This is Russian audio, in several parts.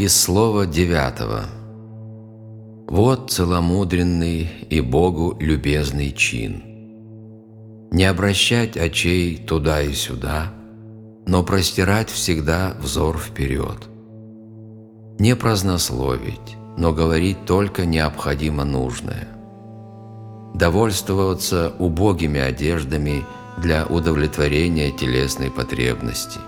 Из слова девятого. Вот целомудренный и Богу любезный чин. Не обращать очей туда и сюда, но простирать всегда взор вперед. Не празднословить, но говорить только необходимо нужное. Довольствоваться убогими одеждами для удовлетворения телесной потребности.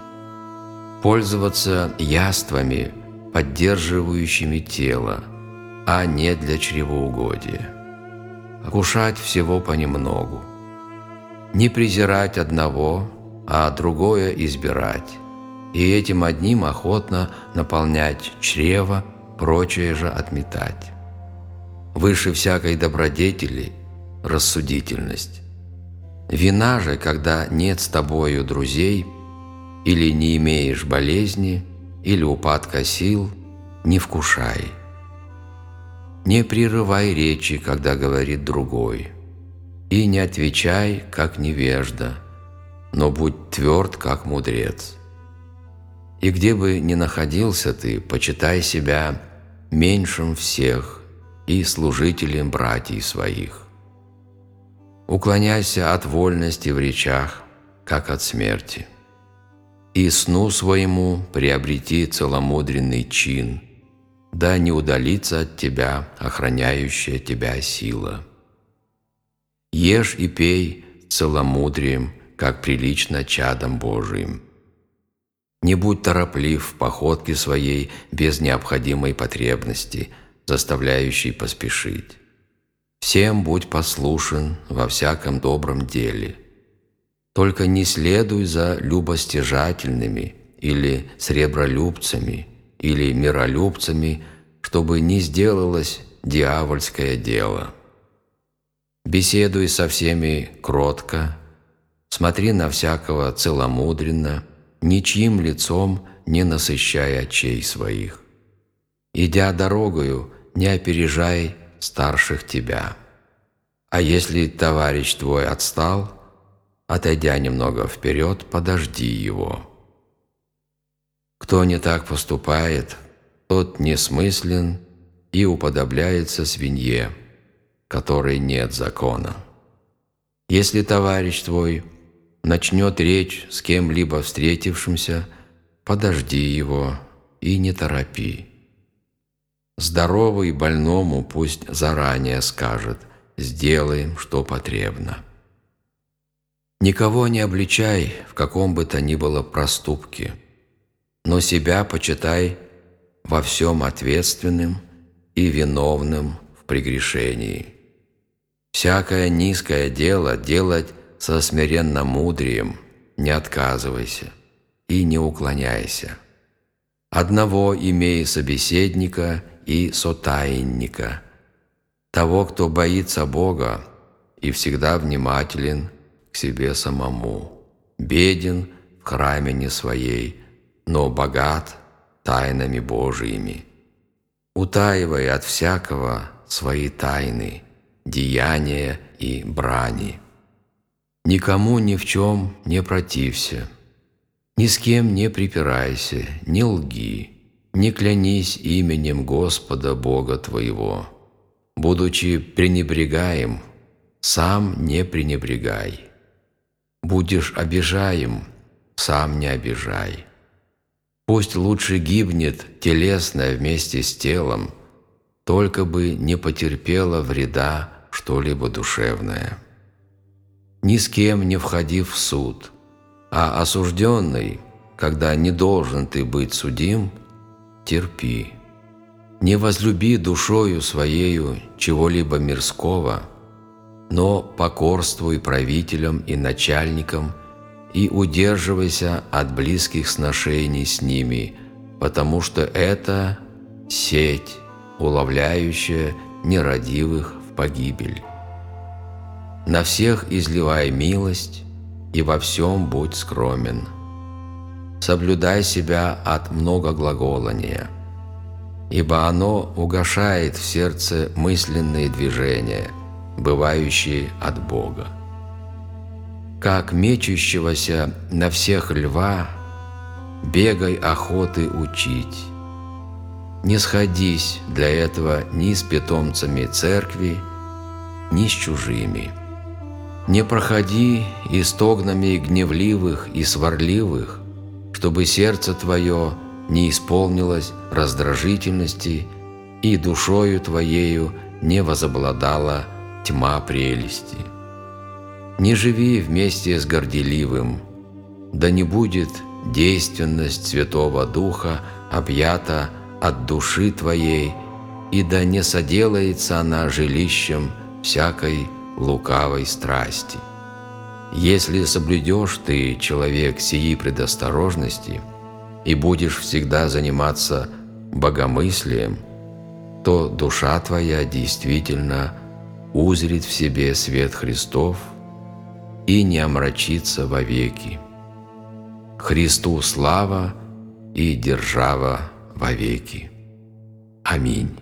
Пользоваться яствами, поддерживающими тело, а не для чревоугодия. Кушать всего понемногу. Не презирать одного, а другое избирать, и этим одним охотно наполнять чрево, прочее же отметать. Выше всякой добродетели – рассудительность. Вина же, когда нет с тобою друзей, или не имеешь болезни, или упадка сил, не вкушай. Не прерывай речи, когда говорит другой, и не отвечай, как невежда, но будь тверд, как мудрец. И где бы ни находился ты, почитай себя меньшим всех и служителем братьев своих. Уклоняйся от вольности в речах, как от смерти. И сну своему приобрети целомудренный чин, да не удалится от тебя охраняющая тебя сила. Ешь и пей целомудрием, как прилично чадом Божиим. Не будь тороплив в походке своей без необходимой потребности, заставляющей поспешить. Всем будь послушен во всяком добром деле. Только не следуй за любостяжательными или сребролюбцами или миролюбцами, чтобы не сделалось дьявольское дело. Беседуй со всеми кротко, смотри на всякого целомудренно, ничьим лицом не насыщая очей своих. Идя дорогою, не опережай старших тебя. А если товарищ твой отстал, отойдя немного вперед, подожди его. Кто не так поступает, тот несмыслен и уподобляется свинье, которой нет закона. Если товарищ твой начнет речь с кем-либо встретившимся, подожди его и не торопи. Здоровый больному пусть заранее скажет «сделаем, что потребно». Никого не обличай в каком бы то ни было проступке, но себя почитай во всем ответственным и виновным в прегрешении. Всякое низкое дело делать со смиренным мудрием не отказывайся и не уклоняйся. Одного имей собеседника и сотаинника, того, кто боится Бога и всегда внимателен к себе самому, беден в храме не своей, но богат тайнами Божиими, утаивая от всякого свои тайны, деяния и брани. Никому ни в чем не протився, ни с кем не припирайся, не лги, не клянись именем Господа Бога твоего. Будучи пренебрегаем, сам не пренебрегай. Будешь обижаем, сам не обижай. Пусть лучше гибнет телесное вместе с телом, только бы не потерпело вреда что-либо душевное ни с кем не входив в суд, а осужденный, когда не должен ты быть судим, терпи. Не возлюби душою своею чего-либо мирского, но покорствуй правителям и начальникам и удерживайся от близких сношений с ними, потому что это сеть, уловляющая нерадивых в погибель. На всех изливай милость, и во всем будь скромен. Соблюдай себя от многоглаголания, ибо оно угошает в сердце мысленные движения, бывающие от Бога. Как мечущегося на всех льва, бегай охоты учить. Не сходись для этого ни с питомцами церкви, ни с чужими. Не проходи и стогнами гневливых и сварливых, чтобы сердце твое не исполнилось раздражительности и душою твоею не возобладала тьма прелести. Не живи вместе с горделивым, да не будет действенность Святого Духа объята от души твоей, и да не соделается она жилищем всякой лукавой страсти. Если соблюдешь ты, человек, сии предосторожности, и будешь всегда заниматься богомыслием, то душа твоя действительно узрит в себе свет Христов и не омрачится вовеки. Христу слава и держава вовеки. Аминь.